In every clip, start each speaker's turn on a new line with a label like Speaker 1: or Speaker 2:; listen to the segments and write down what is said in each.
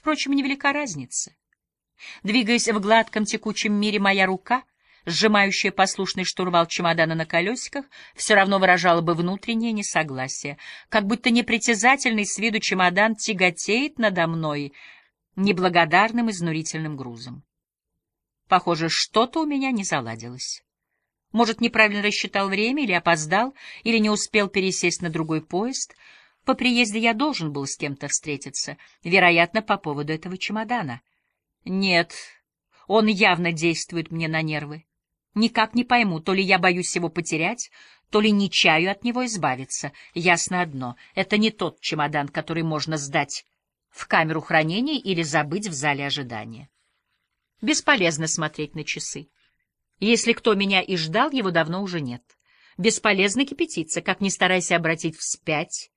Speaker 1: Впрочем, невелика разница. Двигаясь в гладком текучем мире, моя рука, сжимающая послушный штурвал чемодана на колесиках, все равно выражала бы внутреннее несогласие, как будто непритязательный с виду чемодан тяготеет надо мной неблагодарным изнурительным грузом. Похоже, что-то у меня не заладилось. Может, неправильно рассчитал время, или опоздал, или не успел пересесть на другой поезд. По приезде я должен был с кем-то встретиться, вероятно, по поводу этого чемодана. Нет, он явно действует мне на нервы. Никак не пойму, то ли я боюсь его потерять, то ли не чаю от него избавиться. Ясно одно — это не тот чемодан, который можно сдать в камеру хранения или забыть в зале ожидания. Бесполезно смотреть на часы. Если кто меня и ждал, его давно уже нет. Бесполезно кипятиться, как ни старайся обратить вспять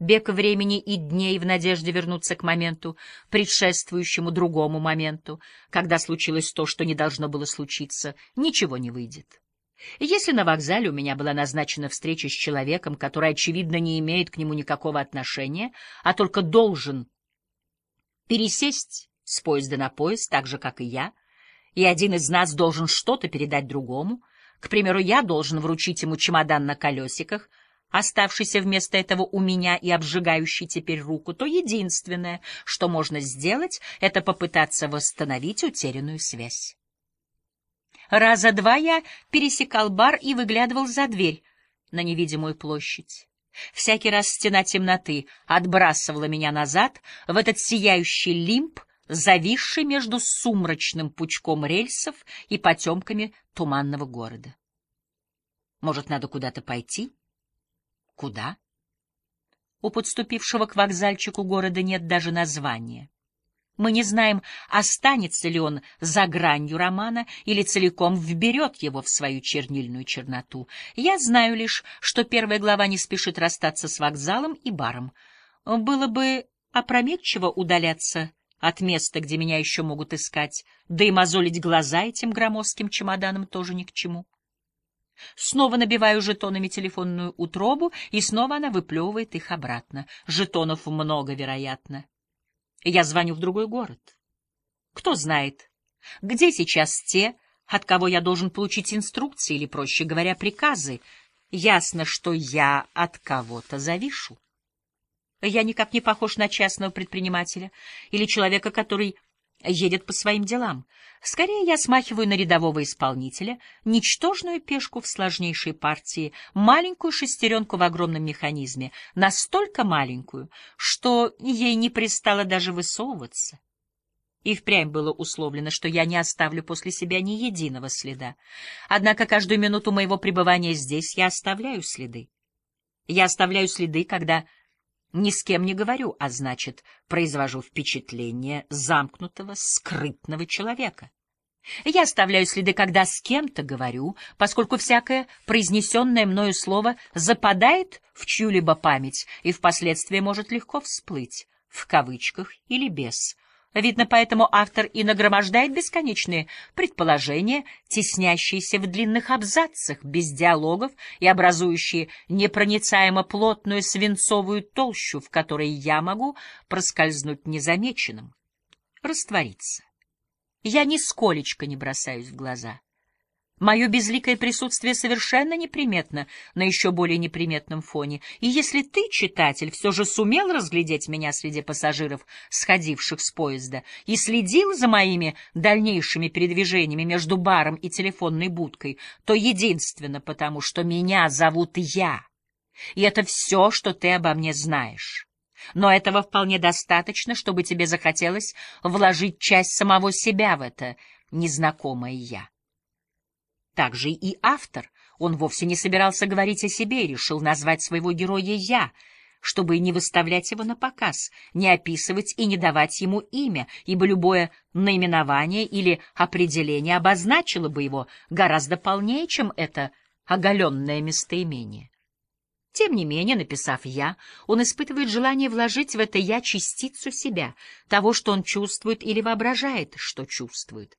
Speaker 1: бег времени и дней в надежде вернуться к моменту, предшествующему другому моменту, когда случилось то, что не должно было случиться, ничего не выйдет. Если на вокзале у меня была назначена встреча с человеком, который, очевидно, не имеет к нему никакого отношения, а только должен пересесть с поезда на поезд, так же, как и я, и один из нас должен что-то передать другому. К примеру, я должен вручить ему чемодан на колесиках, оставшийся вместо этого у меня и обжигающий теперь руку, то единственное, что можно сделать, это попытаться восстановить утерянную связь. Раза два я пересекал бар и выглядывал за дверь на невидимую площадь. Всякий раз стена темноты отбрасывала меня назад в этот сияющий лимб, зависший между сумрачным пучком рельсов и потемками туманного города. Может, надо куда-то пойти? Куда? У подступившего к вокзальчику города нет даже названия. Мы не знаем, останется ли он за гранью романа или целиком вберет его в свою чернильную черноту. Я знаю лишь, что первая глава не спешит расстаться с вокзалом и баром. Было бы опрометчиво удаляться от места, где меня еще могут искать, да и мозолить глаза этим громоздким чемоданом тоже ни к чему. Снова набиваю жетонами телефонную утробу, и снова она выплевывает их обратно. Жетонов много, вероятно. Я звоню в другой город. Кто знает, где сейчас те, от кого я должен получить инструкции или, проще говоря, приказы. Ясно, что я от кого-то завишу. Я никак не похож на частного предпринимателя или человека, который едет по своим делам. Скорее я смахиваю на рядового исполнителя, ничтожную пешку в сложнейшей партии, маленькую шестеренку в огромном механизме, настолько маленькую, что ей не пристало даже высовываться. И впрямь было условлено, что я не оставлю после себя ни единого следа. Однако каждую минуту моего пребывания здесь я оставляю следы. Я оставляю следы, когда ни с кем не говорю, а значит, произвожу впечатление замкнутого, скрытного человека. Я оставляю следы, когда с кем-то говорю, поскольку всякое произнесенное мною слово западает в чью-либо память и впоследствии может легко всплыть, в кавычках или без, Видно, поэтому автор и нагромождает бесконечные предположения, теснящиеся в длинных абзацах, без диалогов и образующие непроницаемо плотную свинцовую толщу, в которой я могу проскользнуть незамеченным, раствориться. Я нисколечко не бросаюсь в глаза. Мое безликое присутствие совершенно неприметно на еще более неприметном фоне, и если ты, читатель, все же сумел разглядеть меня среди пассажиров, сходивших с поезда, и следил за моими дальнейшими передвижениями между баром и телефонной будкой, то единственно потому, что меня зовут я, и это все, что ты обо мне знаешь. Но этого вполне достаточно, чтобы тебе захотелось вложить часть самого себя в это незнакомое «я». Также и автор. Он вовсе не собирался говорить о себе и решил назвать своего героя «я», чтобы не выставлять его на показ, не описывать и не давать ему имя, ибо любое наименование или определение обозначило бы его гораздо полнее, чем это оголенное местоимение. Тем не менее, написав «я», он испытывает желание вложить в это «я» частицу себя, того, что он чувствует или воображает, что чувствует.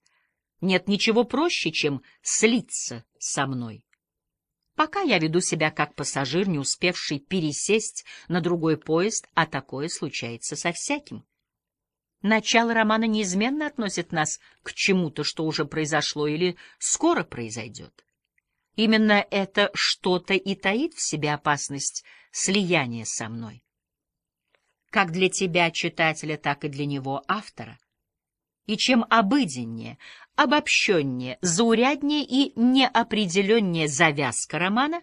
Speaker 1: Нет ничего проще, чем слиться со мной. Пока я веду себя как пассажир, не успевший пересесть на другой поезд, а такое случается со всяким. Начало романа неизменно относит нас к чему-то, что уже произошло или скоро произойдет. Именно это что-то и таит в себе опасность слияния со мной. Как для тебя, читателя, так и для него, автора. И чем обыденнее, обобщеннее, зауряднее и неопределеннее завязка романа,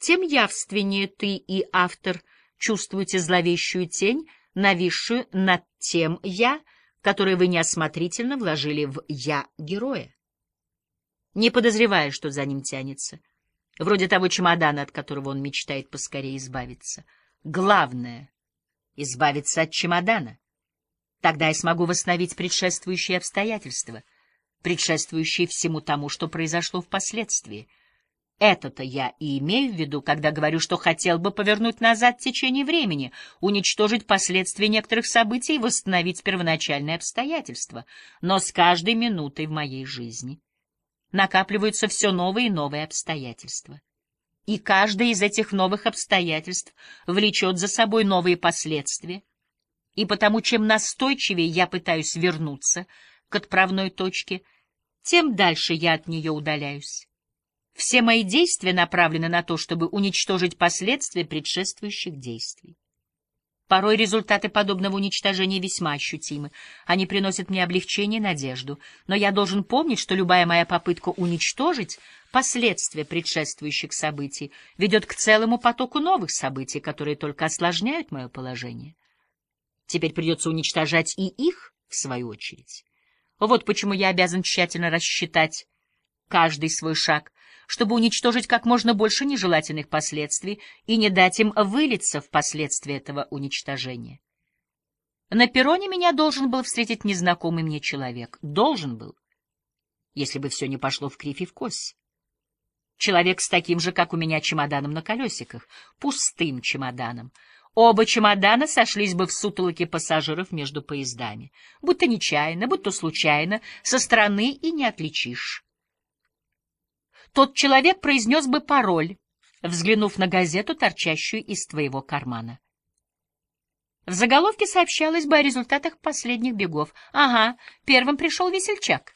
Speaker 1: тем явственнее ты и автор чувствуете зловещую тень, нависшую над тем «я», которое вы неосмотрительно вложили в «я» героя. Не подозревая, что за ним тянется, вроде того чемодана, от которого он мечтает поскорее избавиться. Главное — избавиться от чемодана. Тогда я смогу восстановить предшествующие обстоятельства, предшествующие всему тому, что произошло впоследствии — это-то я и имею в виду, когда говорю, что хотел бы повернуть назад течение времени, уничтожить последствия некоторых событий и восстановить первоначальные обстоятельства. Но с каждой минутой в моей жизни накапливаются все новые и новые обстоятельства. И каждое из этих новых обстоятельств влечет за собой новые последствия. И потому, чем настойчивее я пытаюсь вернуться к отправной точке, тем дальше я от нее удаляюсь. Все мои действия направлены на то, чтобы уничтожить последствия предшествующих действий. Порой результаты подобного уничтожения весьма ощутимы. Они приносят мне облегчение и надежду. Но я должен помнить, что любая моя попытка уничтожить последствия предшествующих событий ведет к целому потоку новых событий, которые только осложняют мое положение. Теперь придется уничтожать и их, в свою очередь. Вот почему я обязан тщательно рассчитать каждый свой шаг, чтобы уничтожить как можно больше нежелательных последствий и не дать им вылиться в последствия этого уничтожения. На перроне меня должен был встретить незнакомый мне человек. Должен был, если бы все не пошло в кривь и в кось. Человек с таким же, как у меня, чемоданом на колесиках, пустым чемоданом. Оба чемодана сошлись бы в сутолоке пассажиров между поездами. Будь то нечаянно, будь то случайно, со стороны и не отличишь тот человек произнес бы пароль, взглянув на газету, торчащую из твоего кармана. В заголовке сообщалось бы о результатах последних бегов. Ага, первым пришел весельчак.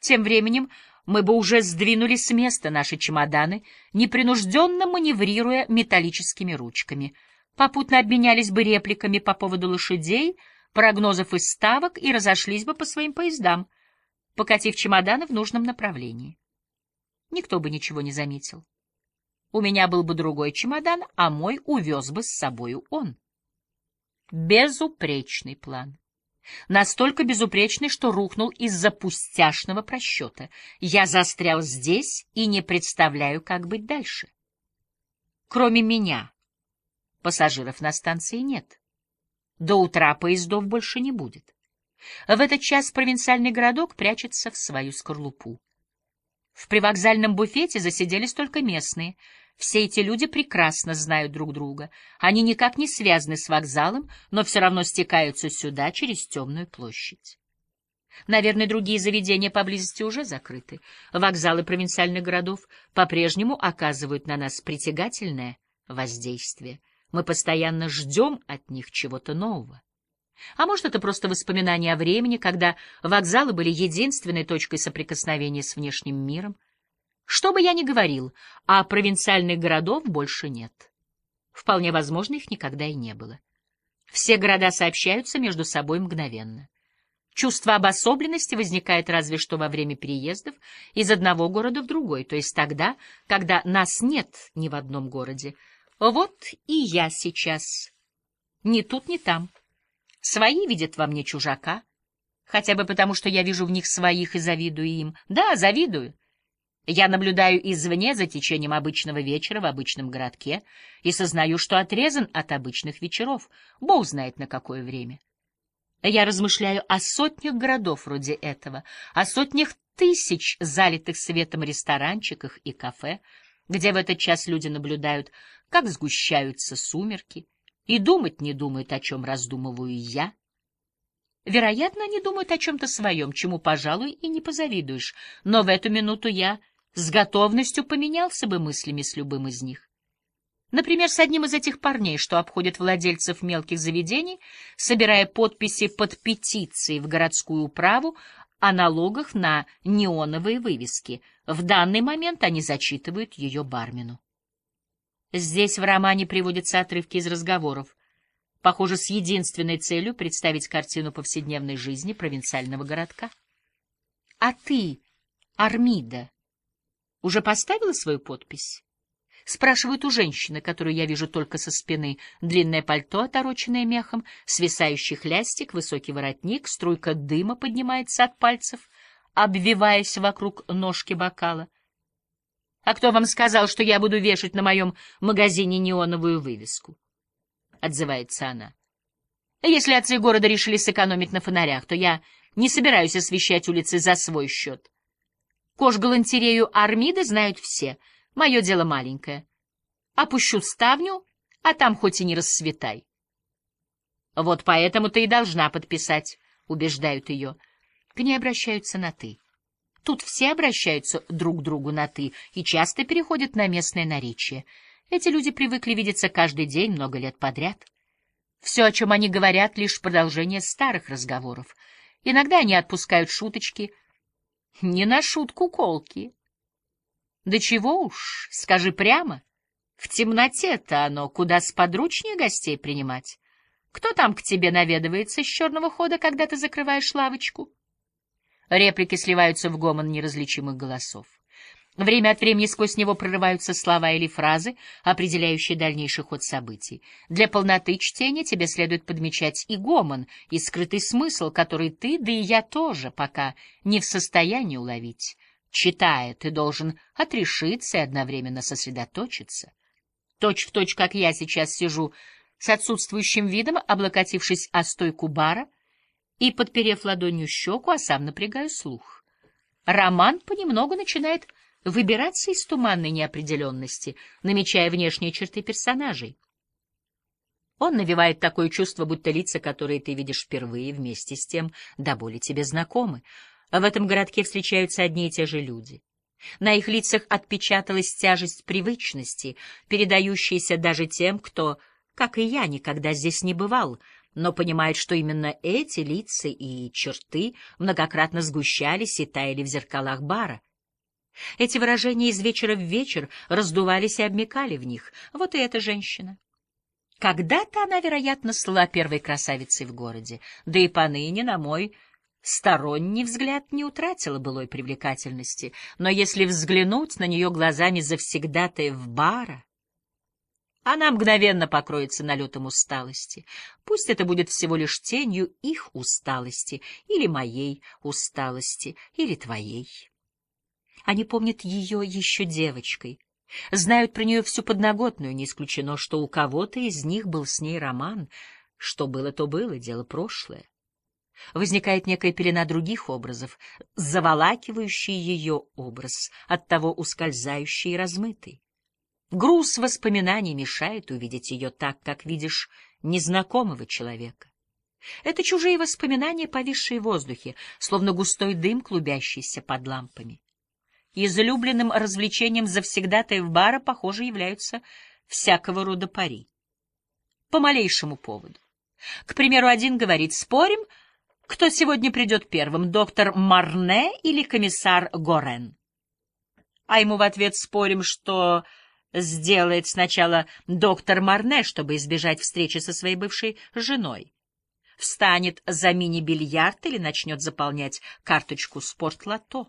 Speaker 1: Тем временем мы бы уже сдвинули с места наши чемоданы, непринужденно маневрируя металлическими ручками. Попутно обменялись бы репликами по поводу лошадей, прогнозов и ставок и разошлись бы по своим поездам, покатив чемоданы в нужном направлении никто бы ничего не заметил. У меня был бы другой чемодан, а мой увез бы с собою он. Безупречный план. Настолько безупречный, что рухнул из-за пустяшного просчета. Я застрял здесь и не представляю, как быть дальше. Кроме меня, пассажиров на станции нет. До утра поездов больше не будет. В этот час провинциальный городок прячется в свою скорлупу. В привокзальном буфете засиделись только местные. Все эти люди прекрасно знают друг друга. Они никак не связаны с вокзалом, но все равно стекаются сюда через темную площадь. Наверное, другие заведения поблизости уже закрыты. Вокзалы провинциальных городов по-прежнему оказывают на нас притягательное воздействие. Мы постоянно ждем от них чего-то нового. А может, это просто воспоминание о времени, когда вокзалы были единственной точкой соприкосновения с внешним миром? Что бы я ни говорил, а провинциальных городов больше нет. Вполне возможно, их никогда и не было. Все города сообщаются между собой мгновенно. Чувство обособленности возникает разве что во время переездов из одного города в другой, то есть тогда, когда нас нет ни в одном городе. Вот и я сейчас. Ни тут, ни там. Свои видят во мне чужака, хотя бы потому, что я вижу в них своих и завидую им. Да, завидую. Я наблюдаю извне за течением обычного вечера в обычном городке и сознаю, что отрезан от обычных вечеров, бог знает на какое время. Я размышляю о сотнях городов вроде этого, о сотнях тысяч залитых светом ресторанчиках и кафе, где в этот час люди наблюдают, как сгущаются сумерки, и думать не думают, о чем раздумываю я. Вероятно, они думают о чем-то своем, чему, пожалуй, и не позавидуешь, но в эту минуту я с готовностью поменялся бы мыслями с любым из них. Например, с одним из этих парней, что обходит владельцев мелких заведений, собирая подписи под петицией в городскую управу о налогах на неоновые вывески. В данный момент они зачитывают ее бармену. Здесь в романе приводятся отрывки из разговоров, похоже, с единственной целью представить картину повседневной жизни провинциального городка. А ты, Армида, уже поставила свою подпись? Спрашивают у женщины, которую я вижу только со спины. Длинное пальто, отороченное мехом, свисающий хлястик, высокий воротник, струйка дыма поднимается от пальцев, обвиваясь вокруг ножки бокала. «А кто вам сказал, что я буду вешать на моем магазине неоновую вывеску?» — отзывается она. «Если отцы города решили сэкономить на фонарях, то я не собираюсь освещать улицы за свой счет. Кож-галантерею Армиды знают все — Мое дело маленькое. Опущу ставню, а там хоть и не расцветай. Вот поэтому ты и должна подписать, убеждают ее. К ней обращаются на «ты». Тут все обращаются друг к другу на «ты» и часто переходят на местное наречие. Эти люди привыкли видеться каждый день много лет подряд. Все, о чем они говорят, лишь продолжение старых разговоров. Иногда они отпускают шуточки, не на шутку колки. Да чего уж, скажи прямо. В темноте-то оно куда сподручнее гостей принимать. Кто там к тебе наведывается с черного хода, когда ты закрываешь лавочку? Реплики сливаются в гомон неразличимых голосов. Время от времени сквозь него прорываются слова или фразы, определяющие дальнейший ход событий. Для полноты чтения тебе следует подмечать и гомон, и скрытый смысл, который ты, да и я тоже, пока не в состоянии уловить. Читая, ты должен отрешиться и одновременно сосредоточиться. Точь в точь, как я сейчас сижу, с отсутствующим видом, облокотившись о стойку бара и подперев ладонью щеку, а сам напрягаю слух. Роман понемногу начинает выбираться из туманной неопределенности, намечая внешние черты персонажей. Он навевает такое чувство, будто лица, которые ты видишь впервые, вместе с тем до боли тебе знакомы — в этом городке встречаются одни и те же люди. На их лицах отпечаталась тяжесть привычности, передающаяся даже тем, кто, как и я, никогда здесь не бывал, но понимает, что именно эти лица и черты многократно сгущались и таяли в зеркалах бара. Эти выражения из вечера в вечер раздувались и обмекали в них. Вот и эта женщина. Когда-то она, вероятно, стала первой красавицей в городе, да и поныне, на мой Сторонний взгляд не утратила былой привлекательности, но если взглянуть на нее глазами в бара, она мгновенно покроется налетом усталости. Пусть это будет всего лишь тенью их усталости, или моей усталости, или твоей. Они помнят ее еще девочкой, знают про нее всю подноготную, не исключено, что у кого-то из них был с ней роман. Что было, то было, дело прошлое. Возникает некая пелена других образов, заволакивающий ее образ, оттого ускользающий и размытый. Груз воспоминаний мешает увидеть ее так, как видишь незнакомого человека. Это чужие воспоминания, повисшие в воздухе, словно густой дым, клубящийся под лампами. Излюбленным развлечением завсегдатаев бара, похоже, являются всякого рода пари. По малейшему поводу. К примеру, один говорит «спорим», кто сегодня придет первым, доктор Марне или комиссар Горен? А ему в ответ спорим, что сделает сначала доктор Марне, чтобы избежать встречи со своей бывшей женой. Встанет за мини-бильярд или начнет заполнять карточку спортлото.